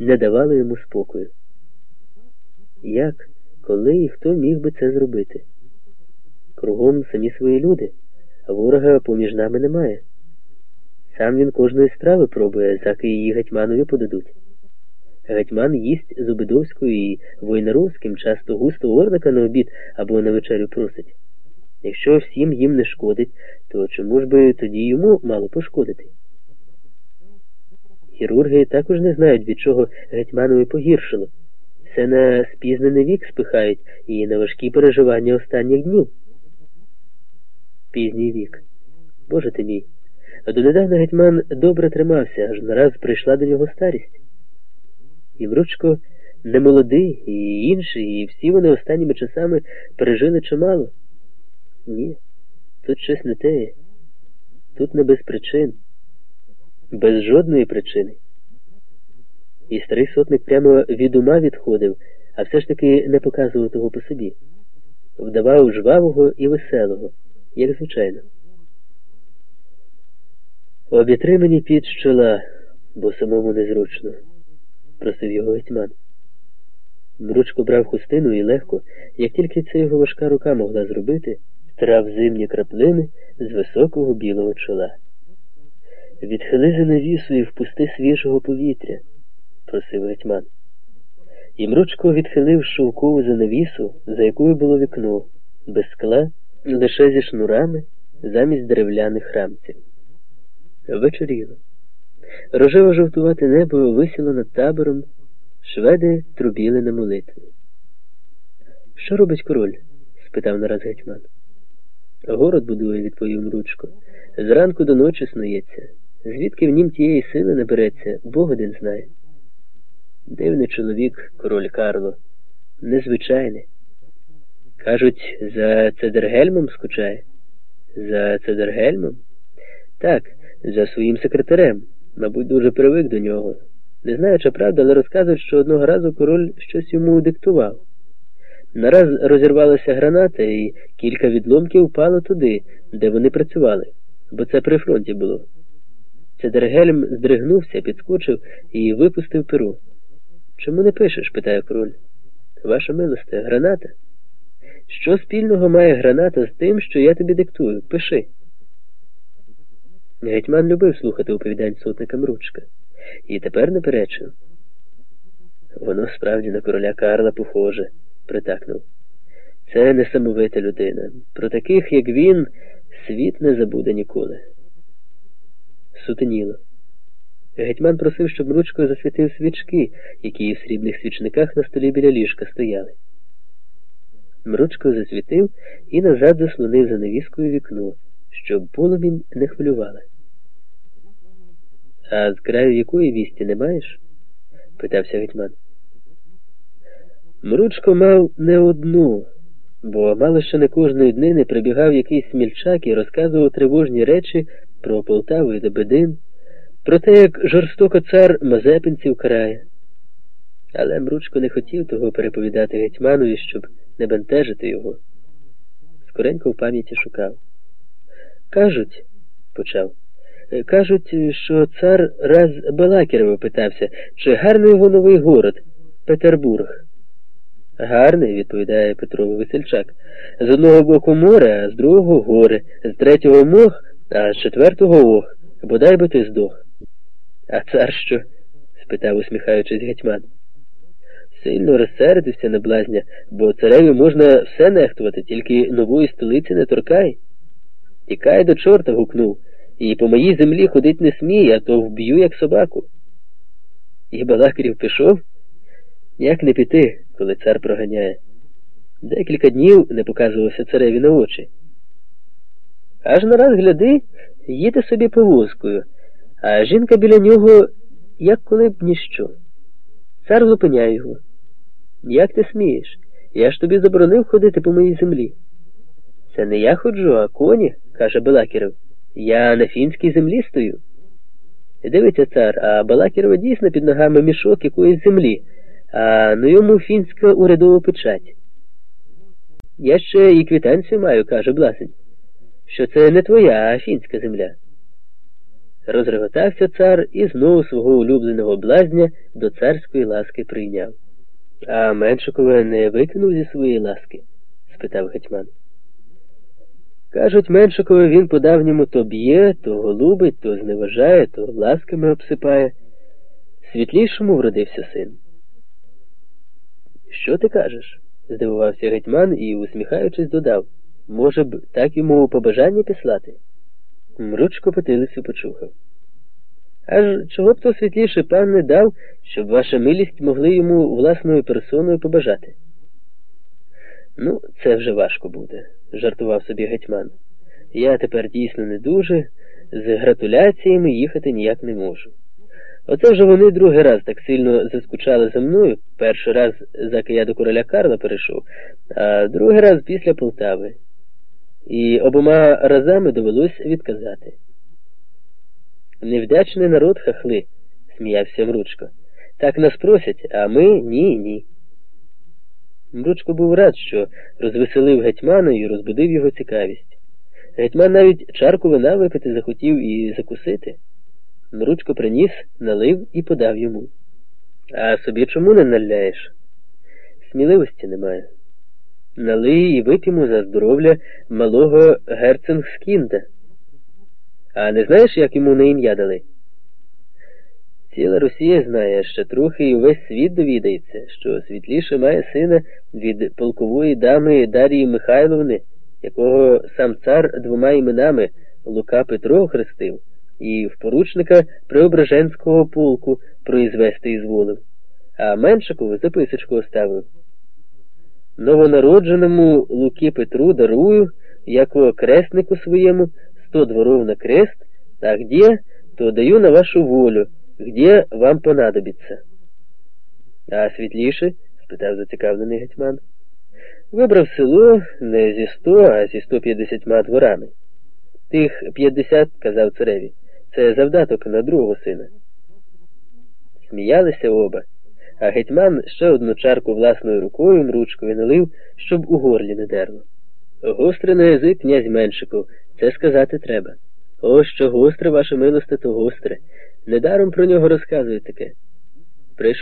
не давало йому спокою. Як, коли і хто міг би це зробити? Кругом самі свої люди, а ворога поміж нами немає. Сам він кожної страви пробує, заки її гетьманові подадуть. Гетьман їсть з Обидовською і Войнаровським часто густо орлика на обід або на вечерю просить. Якщо всім їм не шкодить, то чому ж би тоді йому мало пошкодити? Хірурги також не знають, від чого гетьманові погіршило. Все на спізнений вік спихають і на важкі переживання останніх днів. Пізній вік. Боже ти мій. Донедавна гетьман добре тримався, аж нараз прийшла до нього старість. І Вручко немолодий, і інший, і всі вони останніми часами пережили чимало. Ні, тут щось не те. Тут не без причин, без жодної причини. І старий сотник прямо від ума відходив, а все ж таки не показував того по собі. Вдавав жвавого і веселого, як звичайно. Обітри мені під щола, бо самому незручно, просив його гетьман. Мручко брав хустину і легко, як тільки це його важка рука могла зробити, трав зимні краплини з високого білого чола. Відхили занавісу і впусти свіжого повітря, просив гетьман. І Мручко відхилив шовкову занавісу, за якою було вікно, без скла, лише зі шнурами замість дерев'яних рамців. Вечоріло. Рожево жовтувате небо висіло над табором, шведи трубіли на молитві. Що робить король? спитав нараз гетьман. Город будує, відповів Мручко. Зранку до ночі снується. Звідки в нім тієї сили набереться, Бог один знає. Дивний чоловік, король Карло, незвичайний. Кажуть, за Цедергельмом скучає? За Цедергельмом? Так, за своїм секретарем. Мабуть, дуже привик до нього. Не знаю, чи правда, але розказують, що одного разу король щось йому диктував. Нараз розірвалася граната, і кілька відломків впало туди, де вони працювали, бо це при фронті було. Цедергельм здригнувся, підскочив і випустив перу. Чому не пишеш? питає король. Ваша милосте, граната. Що спільного має граната з тим, що я тобі диктую? Пиши. Гетьман любив слухати оповідань сотника Мручка і тепер не перечив. Воно справді на короля Карла похоже, притакнув. Це несамовита людина. Про таких, як він, світ не забуде ніколи. Сутеніло. Гетьман просив, щоб Мручко засвітив свічки, які в срібних свічниках на столі біля ліжка стояли. Мручко засвітив і назад заслонив за навіскою вікно, щоб полумінь не хвилювала. А з краю якої вісті не маєш? питався гетьман. Мручко мав не одну, бо мало що не кожної днини прибігав якийсь смільчак і розказував тривожні речі про Полтаву і Лебедин, про те, як жорстоко цар Мазепинців карає. Але Мручко не хотів того переповідати гетьманові, щоб не бентежити його. Скоренько в пам'яті шукав. Кажуть, почав. Кажуть, що цар раз Балакірова питався, чи гарний його новий город Петербург. Гарний, відповідає Петровий Весельчак. З одного боку море, а з другого гори, з третього мох, а з четвертого ох. Бодай би ти здох. А цар що? спитав, усміхаючись гетьман. Сильно розсердився на блазня, бо цареві можна все нехтувати, тільки нової столиці не торкай. Тікай до чорта гукнув і по моїй землі ходить не смій, а то вб'ю, як собаку. І Балакирів пішов, як не піти, коли цар проганяє. Декілька днів не показувався цареві на очі. Аж нараз гляди, їде собі повозкою, а жінка біля нього, як коли б ніщо. Цар зупиняє його. Як ти смієш? Я ж тобі заборонив ходити по моїй землі. Це не я ходжу, а коні, каже Балакіров. Я на фінській землі стою. Дивиться цар, а Балакірова дійсно під ногами мішок якоїсь землі, а на йому фінська урядова печать. Я ще і квітанцію маю, каже Бласень, що це не твоя, а фінська земля. Розреготався цар і знову свого улюбленого блазня до царської ласки прийняв. А Меншикова не викинув зі своєї ласки? спитав гетьман. Кажуть, Меншикове він по давньому то б'є, то голубить, то зневажає, то ласками обсипає. Світлішому вродився син. Що ти кажеш? здивувався гетьман і, усміхаючись, додав. Може б, так йому побажання післати? Мручко потилицю почухав. Аж чого б то світліше пан не дав, щоб ваша милість могли йому власною персоною побажати? Ну, це вже важко буде, жартував собі гетьман. Я тепер дійсно не дуже, з гратуляціями їхати ніяк не можу. Оце вже вони другий раз так сильно заскучали за мною, перший раз, заки я до короля Карла перейшов, а другий раз після Полтави. І обома разами довелось відказати. Невдячний народ хахли, сміявся Мручко. Так нас просять, а ми ні, ні. Мручко був рад, що розвеселив гетьмана і розбудив його цікавість. Гетьман навіть чарку вина випити захотів і закусити. Мручко приніс, налив і подав йому. А собі чому не наляєш? Сміливості немає. Налий і вип'ємо за здоров'я малого герценгскінда. А не знаєш, як йому на ім'я дали? Ціла Росія знає, ще трохи і увесь світ довідається, що світліше має сина від полкової дами Дарії Михайловни, якого сам цар двома іменами Лука Петро хрестив, і в поручника Преображенського полку произвести ізволив, а Меншикову записочку оставив. Новонародженому Луки Петру дарую, як крестнику своєму, сто дворов на крест, а где, то даю на вашу волю, где вам понадобится. А світліше? спитав зацікавлений гетьман. Вибрав село не зі сто, а зі сто п'ятдесятьма дворами. Тих п'ятдесят, казав цареві, це завдаток на другого сина. Сміялися оба, а гетьман ще одну чарку власною рукою мручкою налив, щоб у горлі не дерло. Гострий на язик князь Меншиков, це сказати треба. О, що гостре, ваше милосте, то гостре. Недаром про нього розказують таке. Прийшов